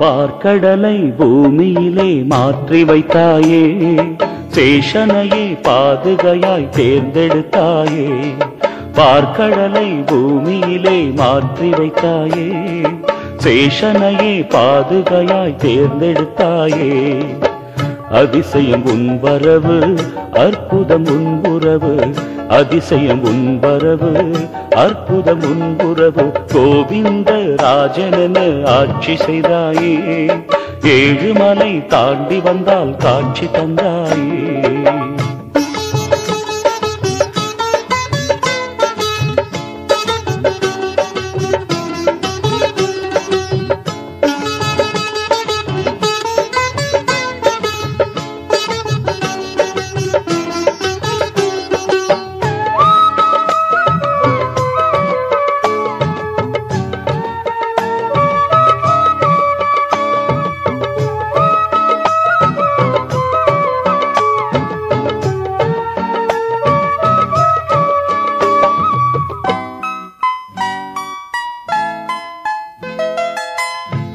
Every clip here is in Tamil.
பார்க்கடலை பூமியிலே மாற்றி வைத்தாயே சேஷனையே பாதுகையாய் தேர்ந்தெடுத்தாயே பார்க்கடலை பூமியிலே மாற்றி வைத்தாயே சேஷனையே பாதுகையாய் தேர்ந்தெடுத்தாயே. அதிசயம் உன் வரவு அற்புதம் உன் உறவு அதிசயம் உன்பரவு அற்புதம் உன்புறவு கோவிந்த ராஜனென ஆட்சி செய்தாயே. ஏழுமலை தாண்டி வந்தால் காட்சி தந்தாயே.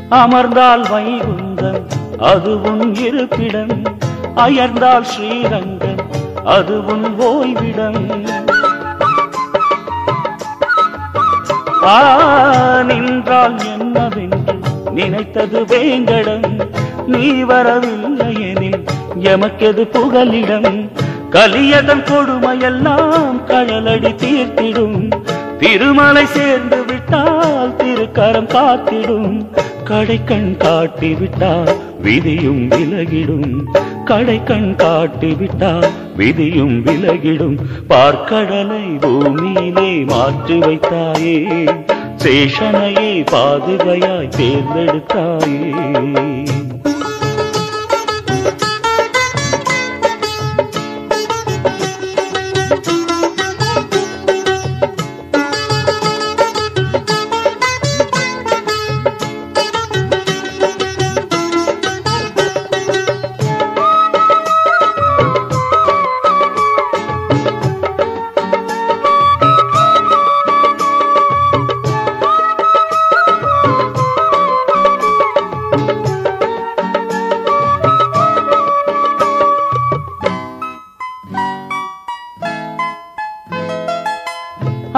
அமர்ந்தால் வைகுந்தம் அதுவும் இருப்பிடம். அயர்ந்தால் ஸ்ரீரங்கம் அதுவும் ஓய்விடம். நின்றால் என்னவென்று நினைத்தது வேங்கடம். நீ வரவில்லை எனில் எமக்கெது புகலிடம்? கலியதன் கொடுமையெல்லாம் கழலடி தீர்த்திடும். திருமலை சேர்ந்து விட்டால் திருக்கரம் காத்திடும். கடைக்கண் காட்டி விட்டால் விதியும் விலகிடும். கடைக்கண் காட்டி விட்டால் விதியும் விலகிடும். பார்க்கடலை பூமியிலே மாற்றி வைத்தாயே சேஷனையே பாதுகையாய் தேர்ந்தெடுத்தாயே.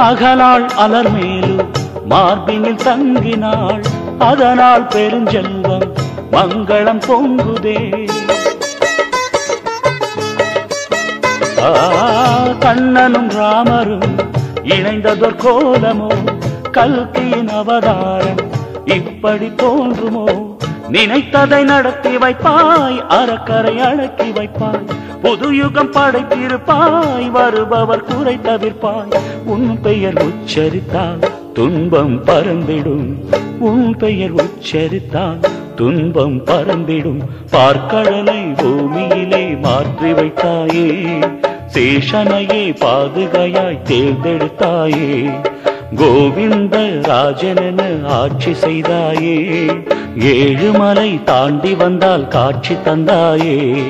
அகலாள் அலர் மேலும் மார்பினில் தங்கினாள். அதனால் பெருஞ்செல்வம் மங்களம் பொங்குதே. கண்ணனும் ராமரும் இணைந்ததொர் கோலமோ கல்கியின் அவதாரம் இப்படி தோன்றுமோ? நினைத்ததை நடத்தி வைப்பாய் அறக்கரை அடக்கி வைப்பாய். புது யுகம் படைத்திருப்பாய் வருபவர் குறை தவிர்ப்பாய். உன் பெயர் உச்சரித்தால் துன்பம் பறந்திடும் உன் பெயர் உச்சரித்தால் துன்பம் பறந்திடும் பார்க்கடலை பூமியிலே மாற்றி வைத்தாயே சேஷனையே பாதுகையாய் தேர்ந்தெடுத்தாயே. கோவிந்த ராஜனென ஆட்சி செய்தாயே ஏழுமலை தாண்டி வந்தால் காட்சி தந்தாயே.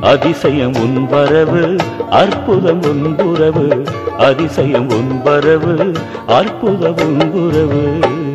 அதிசயம் உன்வரவு அற்புதம் உன் அதிசயம் உன்வரவு அற்புதம் உன்